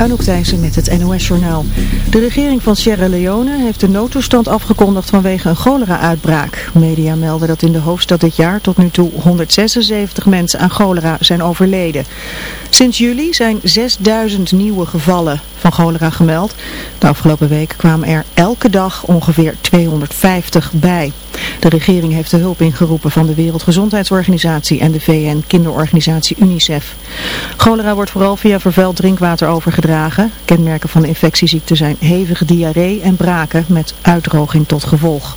Anouk Thijssen met het NOS-journaal. De regering van Sierra Leone heeft de noodtoestand afgekondigd vanwege een cholera-uitbraak. Media melden dat in de hoofdstad dit jaar tot nu toe 176 mensen aan cholera zijn overleden. Sinds juli zijn 6000 nieuwe gevallen van cholera gemeld. De afgelopen week kwamen er elke dag ongeveer 250 bij. De regering heeft de hulp ingeroepen van de Wereldgezondheidsorganisatie en de VN-kinderorganisatie UNICEF. Cholera wordt vooral via vervuild drinkwater overgedragen. Kenmerken van de infectieziekte zijn hevige diarree en braken met uitdroging tot gevolg.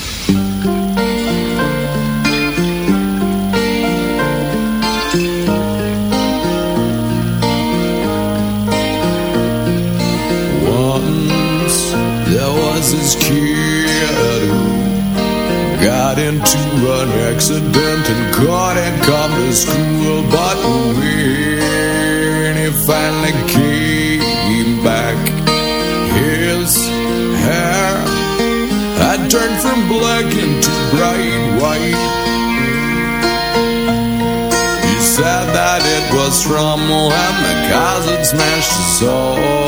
An accident and couldn't come to school. But when he finally came back, his hair had turned from black into bright white. He said that it was from when the cousin smashed his soul.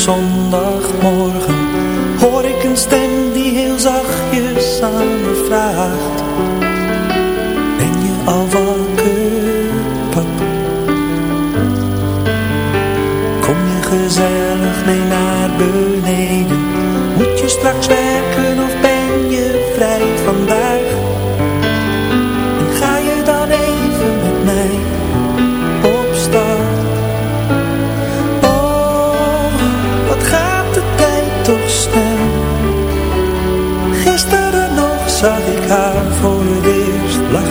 zonder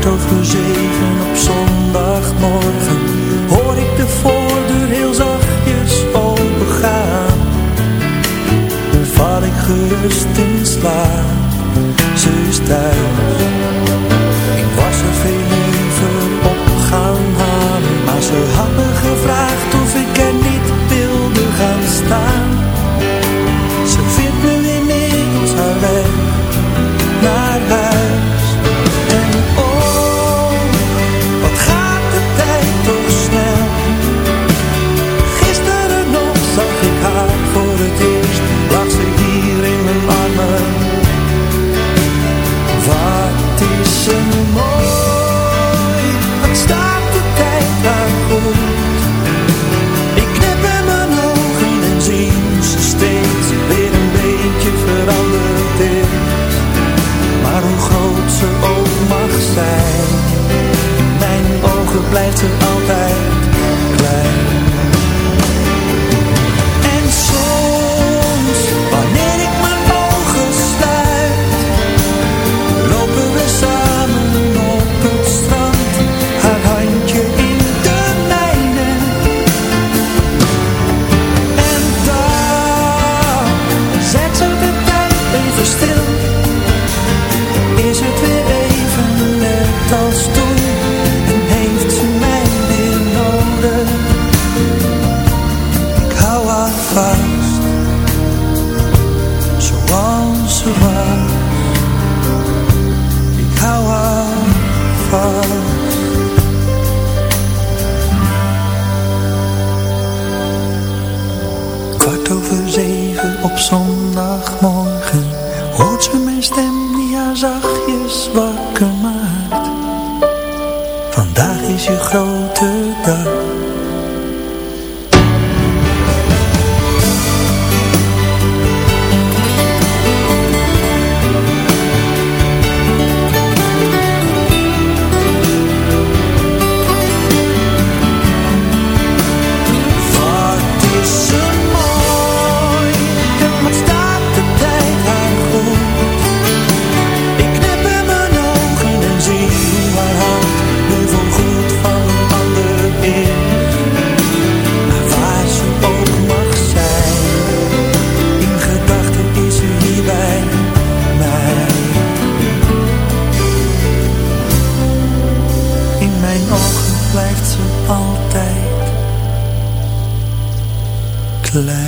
kwart over zeven op zondagmorgen Hoor ik de voordeur heel zachtjes opengaan. Dan val ik gerust in slaap, ze is thuis. Ik was er veel liever op gaan halen Maar ze hadden gevraagd of ik er niet wilde gaan staan. play.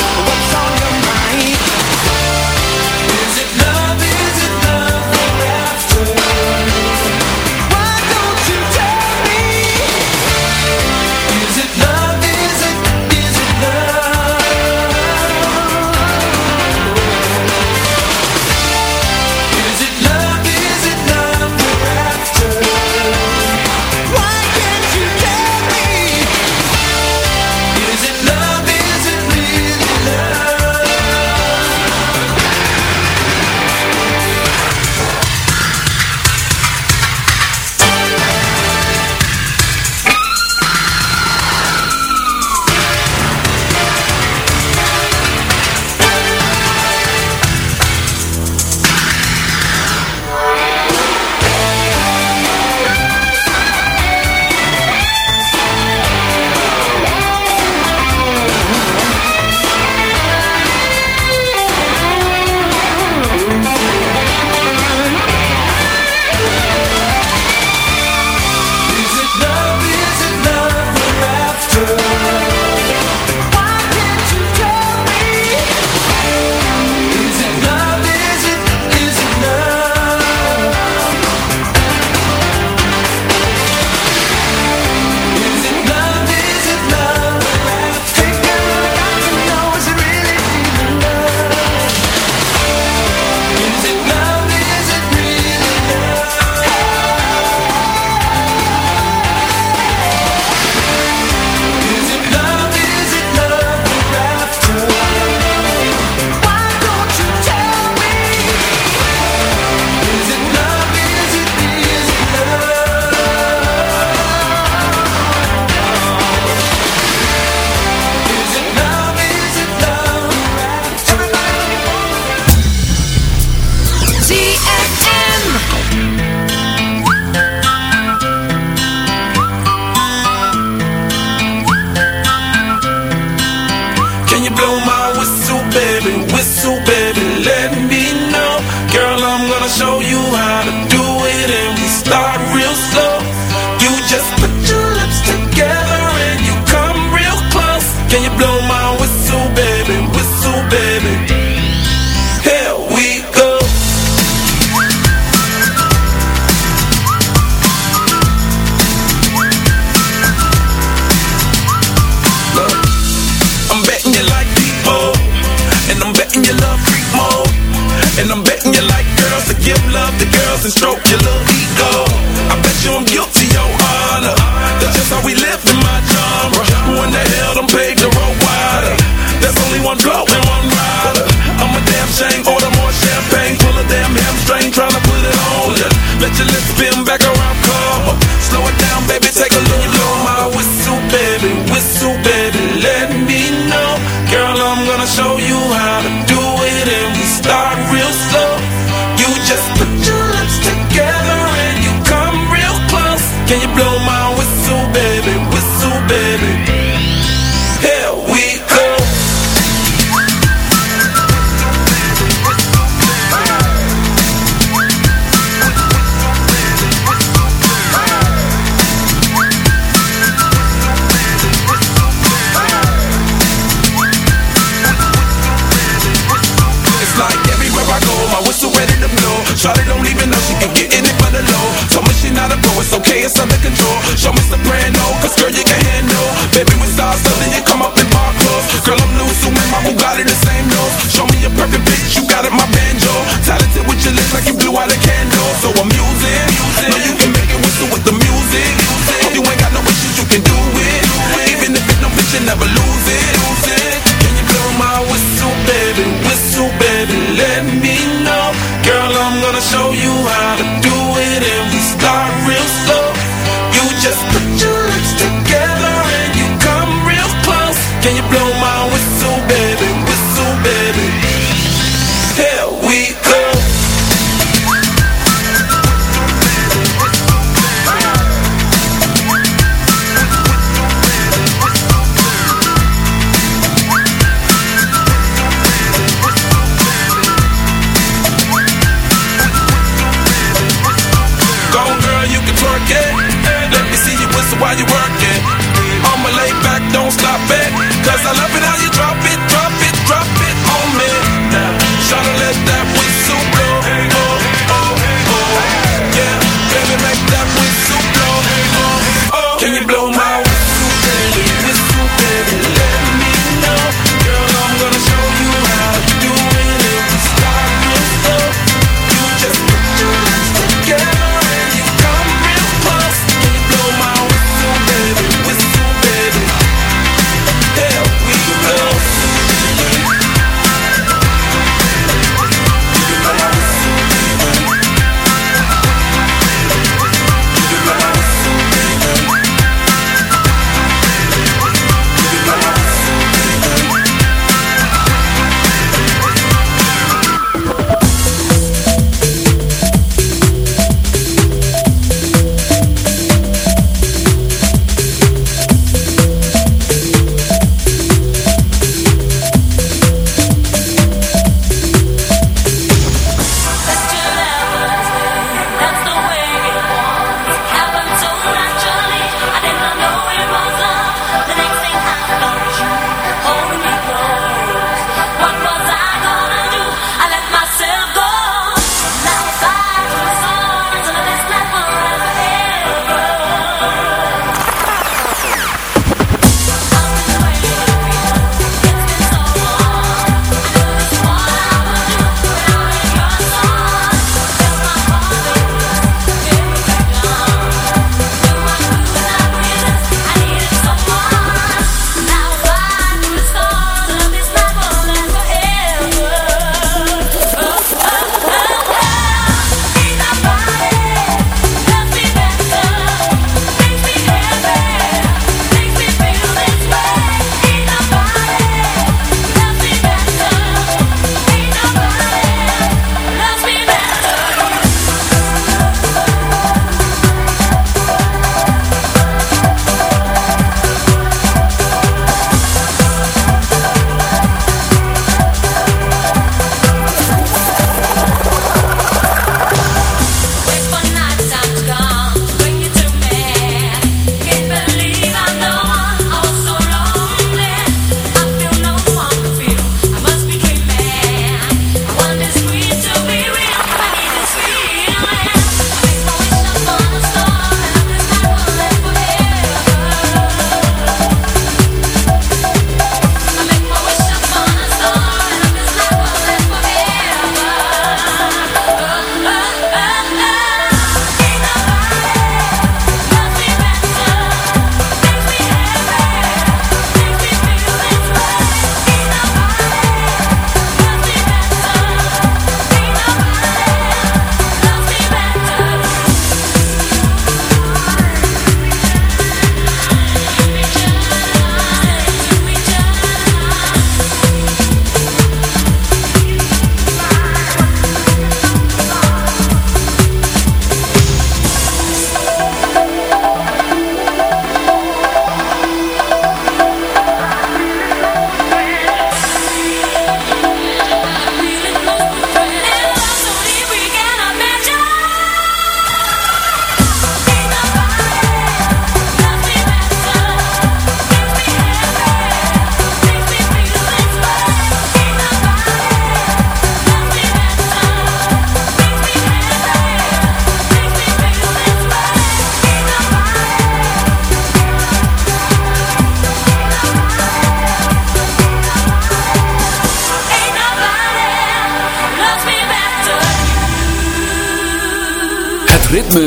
ain't getting it for the low. Told me she not a pro, it's okay, it's under control. Show me soprano, cause girl, you can handle. Baby, we stars, something. you come up in my clothes. Girl, I'm loose, and my Bugatti the same nose. Show me a perfect bitch, you got it, my banjo. Talented with your lips like you blew out a candle. So I'm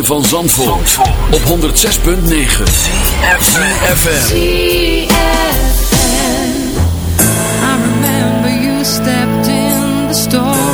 ritme van Zandvoort, op 106.9 CFFM I remember you stepped in the store